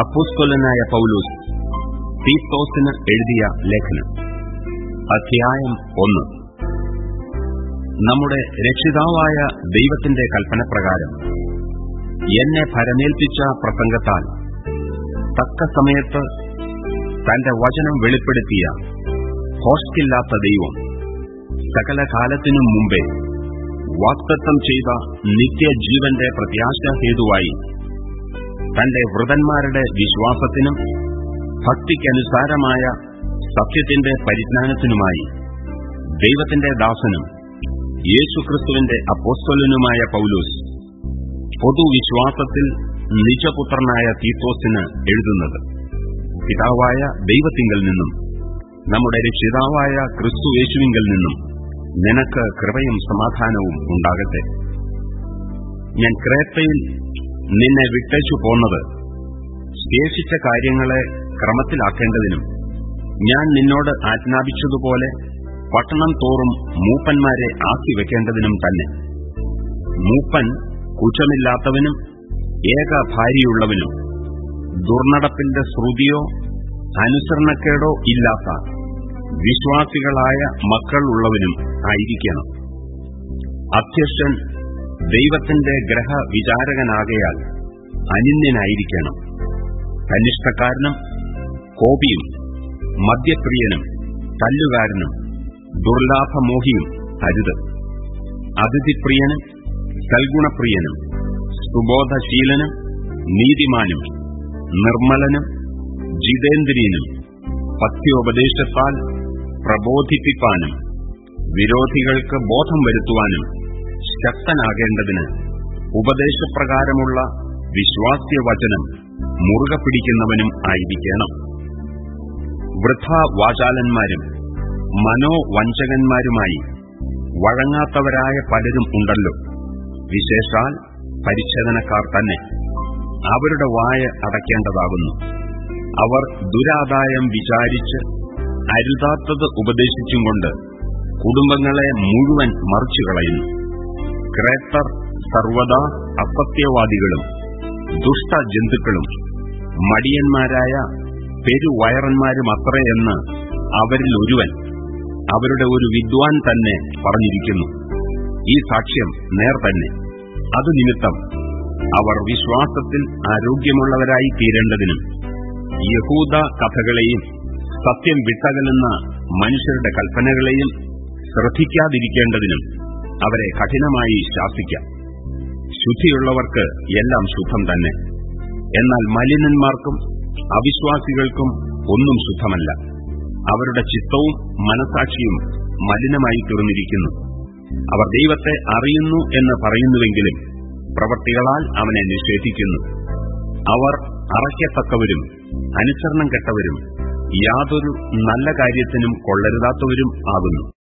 അപ്പുസ്കൊലനായ പൗലൂസ് തീത്തോസിന് എഴുതിയ ലേഖനം. അധ്യായം ഒന്ന്. നമ്മുടെ രക്ഷിതാവായ ദൈവത്തിന്റെ കൽപ്പനപ്രകാരം എന്നെ ഭരമേൽപ്പിച്ച പ്രസംഗത്താൽ തക്ക സമയത്ത് തന്റെ വചനം വെളിപ്പെടുത്തിയ ഹോസ്റ്റില്ലാത്ത ദൈവം സകല കാലത്തിനും മുമ്പേ വാക്തത്വം ചെയ്ത നിത്യജീവന്റെ പ്രത്യാശാഹേതുവായി തന്റെ വൃതന്മാരുടെ വിശ്വാസത്തിനും ഭക്തിക്കനുസാരമായ സത്യത്തിന്റെ പരിജ്ഞാനത്തിനുമായി ദൈവത്തിന്റെ ദാസനും യേശുക്രിസ്തുവിന്റെ അപ്പോസ്തലനുമായ പൌലൂസ് പൊതുവിശ്വാസത്തിൽ നിജപുത്രനായ തീത്തോസിന് എഴുതുന്നത്. പിതാവായ ദൈവത്തിങ്കൽ നിന്നും നമ്മുടെ രക്ഷിതാവായ ക്രിസ്തു യേശുവിങ്കൽ നിന്നും നിനക്ക് കൃപയും സമാധാനവും ഉണ്ടാകട്ടെ. ഞാൻ ക്രേത്തയിൽ നിന്നെ വിട്ടച്ചു പോന്നത്. ശേഷിച്ച കാര്യങ്ങളെ ക്രമത്തിലാക്കേണ്ടതിനും ഞാൻ നിന്നോട് ആജ്ഞാപിച്ചതുപോലെ പട്ടണം തോറും മൂപ്പന്മാരെ ആക്കി വെക്കേണ്ടതിനും തന്നെ. മൂപ്പൻ കുറ്റമില്ലാത്തവനും ഏക ഭാര്യയുള്ളവനും ദുർനടപ്പിന്റെ ശ്രുതിയോ അനുസരണക്കേടോ ഇല്ലാത്ത വിശ്വാസികളായ മക്കൾ ഉള്ളവനും ആയിരിക്കണം. അധ്യക്ഷൻ ദൈവത്തിന്റെ ഗ്രഹ വിചാരകനാകയാൽ അനിന്യനായിരിക്കണം. കനിഷ്ഠക്കാരനും കോപിയും മദ്യപ്രിയനും തല്ലുകാരനും ദുർലാഭമോഹിയും അരുത്. അതിഥിപ്രിയനും സൽഗുണപ്രിയനും സുബോധശീലനും നീതിമാനും നിർമ്മലനും ജിതേന്ദ്രിയനും പത്യോപദേശത്താൽ പ്രബോധിപ്പിക്കാനും വിരോധികൾക്ക് ബോധം വരുത്തുവാനും ശക്തനാകേണ്ടതിന് ഉപദേശപ്രകാരമുള്ള വിശ്വാസ്യവചനം മുറുകെ പിടിക്കുന്നവനും ആയിരിക്കണം. വൃഥാവാചാലന്മാരും മനോവഞ്ചകന്മാരുമായി വഴങ്ങാത്തവരായ പലരും ഉണ്ടല്ലോ. വിശേഷാൽ പരിച്ഛേദനക്കാർ തന്നെ അവരുടെ വായ അടയ്ക്കേണ്ടതാകുന്നു. അവർ ദുരാദായം വിചാരിച്ച് അരുതാത്തത് ഉപദേശിച്ചും കൊണ്ട് കുടുംബങ്ങളെ മുഴുവൻ മറിച്ചു കളയുന്നു ക്രേത്തർ സർവദാ അസത്യവാദികളും ദുഷ്ടജന്തുക്കളും. മടിയന്മാരായ പെരുവയറന്മാരുമത്രേ എന്ന് അവരിൽ ഒരുവൻ അവരുടെ ഒരു വിദ്വാൻ തന്നെ പറഞ്ഞിരിക്കുന്നു. ഈ സാക്ഷ്യം നേർ തന്നെ. അത് നിമിത്തം അവർ വിശ്വാസത്തിൽ ആരോഗ്യമുള്ളവരായി തീരേണ്ടതിനും യഹൂദ കഥകളെയും സത്യം വിട്ടകലുന്ന മനുഷ്യരുടെ കൽപ്പനകളെയും ശ്രദ്ധിക്കാതിരിക്കേണ്ടതിനും അവരെ കഠിനമായി ശാസിക്കാം. ശുദ്ധിയുള്ളവർക്ക് എല്ലാം ശുദ്ധം തന്നെ. എന്നാൽ മലിനന്മാർക്കും അവിശ്വാസികൾക്കും ഒന്നും ശുദ്ധമല്ല. അവരുടെ ചിത്തവും മനസാക്ഷിയും മലിനമായി തീർന്നിരിക്കുന്നു. അവർ ദൈവത്തെ അറിയുന്നു എന്ന് പറയുന്നുവെങ്കിലും പ്രവൃത്തികളാൽ അവനെ നിഷേധിക്കുന്നു. അവർ അറയ്ക്കത്തക്കവരും അനുസരണം കെട്ടവരും യാതൊരു നല്ല കാര്യത്തിനും കൊള്ളരുതാത്തവരും ആകുന്നു.